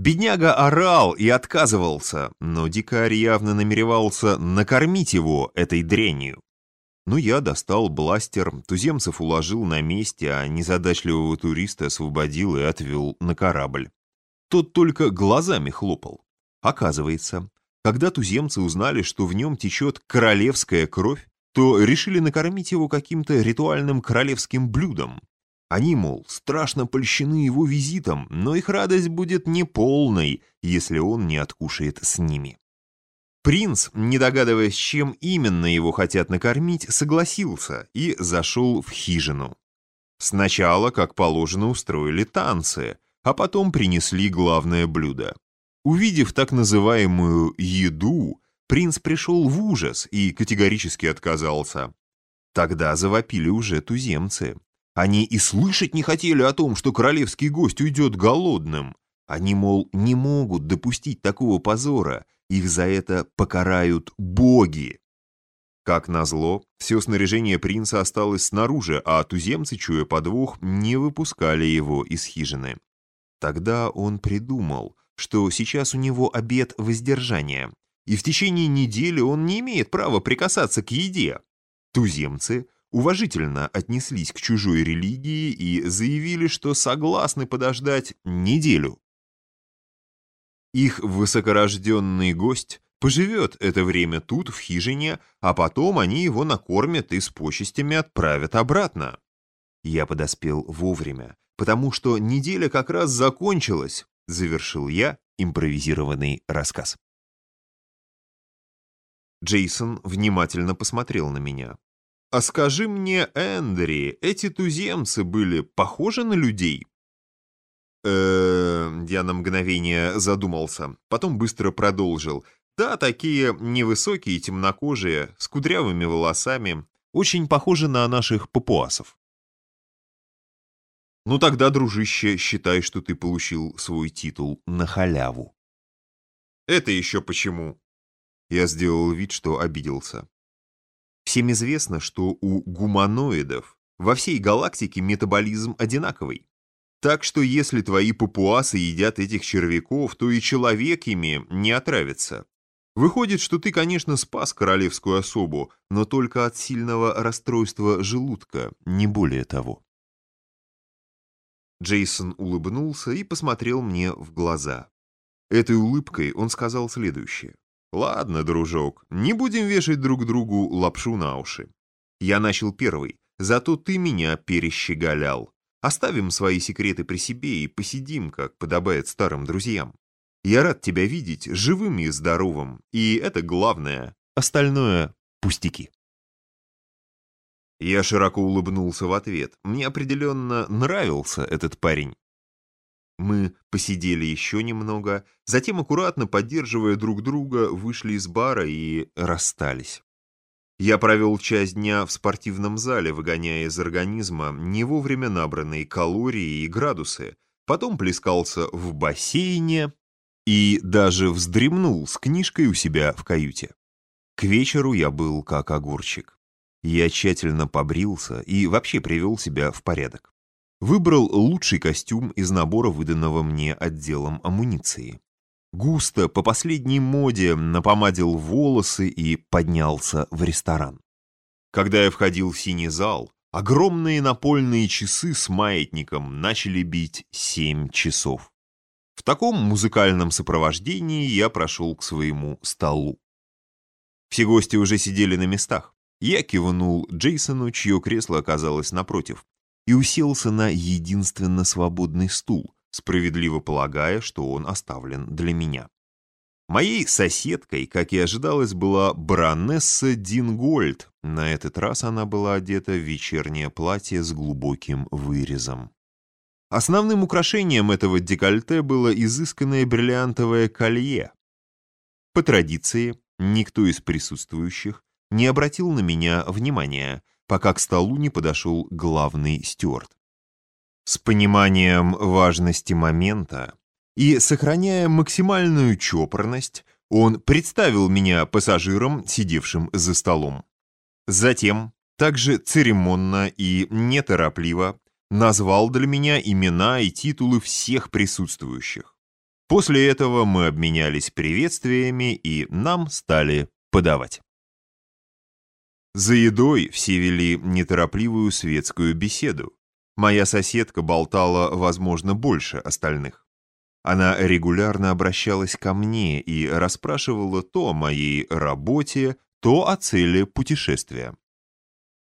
Бедняга орал и отказывался, но дикарь явно намеревался накормить его этой дрянью. Ну, я достал бластер, туземцев уложил на месте, а незадачливого туриста освободил и отвел на корабль. Тот только глазами хлопал. Оказывается, когда туземцы узнали, что в нем течет королевская кровь, то решили накормить его каким-то ритуальным королевским блюдом. Они, мол, страшно польщены его визитом, но их радость будет неполной, если он не откушает с ними. Принц, не догадываясь, чем именно его хотят накормить, согласился и зашел в хижину. Сначала, как положено, устроили танцы, а потом принесли главное блюдо. Увидев так называемую «еду», принц пришел в ужас и категорически отказался. Тогда завопили уже туземцы. Они и слышать не хотели о том, что королевский гость уйдет голодным. Они, мол, не могут допустить такого позора, их за это покарают боги. Как назло, все снаряжение принца осталось снаружи, а туземцы, чуя подвох, не выпускали его из хижины. Тогда он придумал, что сейчас у него обед воздержания, и в течение недели он не имеет права прикасаться к еде. Туземцы уважительно отнеслись к чужой религии и заявили, что согласны подождать неделю. Их высокорожденный гость поживет это время тут, в хижине, а потом они его накормят и с почестями отправят обратно. Я подоспел вовремя, потому что неделя как раз закончилась, завершил я импровизированный рассказ. Джейсон внимательно посмотрел на меня. «А скажи мне, Эндри, эти туземцы были похожи на людей?» э Я на мгновение задумался, потом быстро продолжил. «Да, такие невысокие, темнокожие, с кудрявыми волосами, очень похожи на наших папуасов». «Ну тогда, дружище, считай, что ты получил свой титул на халяву». «Это еще почему?» Я сделал вид, что обиделся. Всем известно, что у гуманоидов во всей галактике метаболизм одинаковый. Так что если твои папуасы едят этих червяков, то и человек ими не отравится. Выходит, что ты, конечно, спас королевскую особу, но только от сильного расстройства желудка, не более того. Джейсон улыбнулся и посмотрел мне в глаза. Этой улыбкой он сказал следующее. «Ладно, дружок, не будем вешать друг другу лапшу на уши. Я начал первый, зато ты меня перещеголял. Оставим свои секреты при себе и посидим, как подобает старым друзьям. Я рад тебя видеть живым и здоровым, и это главное. Остальное — пустяки». Я широко улыбнулся в ответ. Мне определенно нравился этот парень. Мы посидели еще немного, затем, аккуратно поддерживая друг друга, вышли из бара и расстались. Я провел часть дня в спортивном зале, выгоняя из организма не вовремя набранные калории и градусы, потом плескался в бассейне и даже вздремнул с книжкой у себя в каюте. К вечеру я был как огурчик. Я тщательно побрился и вообще привел себя в порядок. Выбрал лучший костюм из набора, выданного мне отделом амуниции. Густо, по последней моде, напомадил волосы и поднялся в ресторан. Когда я входил в синий зал, огромные напольные часы с маятником начали бить семь часов. В таком музыкальном сопровождении я прошел к своему столу. Все гости уже сидели на местах. Я кивнул Джейсону, чье кресло оказалось напротив и уселся на единственно свободный стул, справедливо полагая, что он оставлен для меня. Моей соседкой, как и ожидалось, была баронесса Дингольд. На этот раз она была одета в вечернее платье с глубоким вырезом. Основным украшением этого декольте было изысканное бриллиантовое колье. По традиции, никто из присутствующих не обратил на меня внимания, пока к столу не подошел главный стюарт. С пониманием важности момента и сохраняя максимальную чопорность, он представил меня пассажирам, сидевшим за столом. Затем, также церемонно и неторопливо, назвал для меня имена и титулы всех присутствующих. После этого мы обменялись приветствиями и нам стали подавать. За едой все вели неторопливую светскую беседу. Моя соседка болтала, возможно, больше остальных. Она регулярно обращалась ко мне и расспрашивала то о моей работе, то о цели путешествия.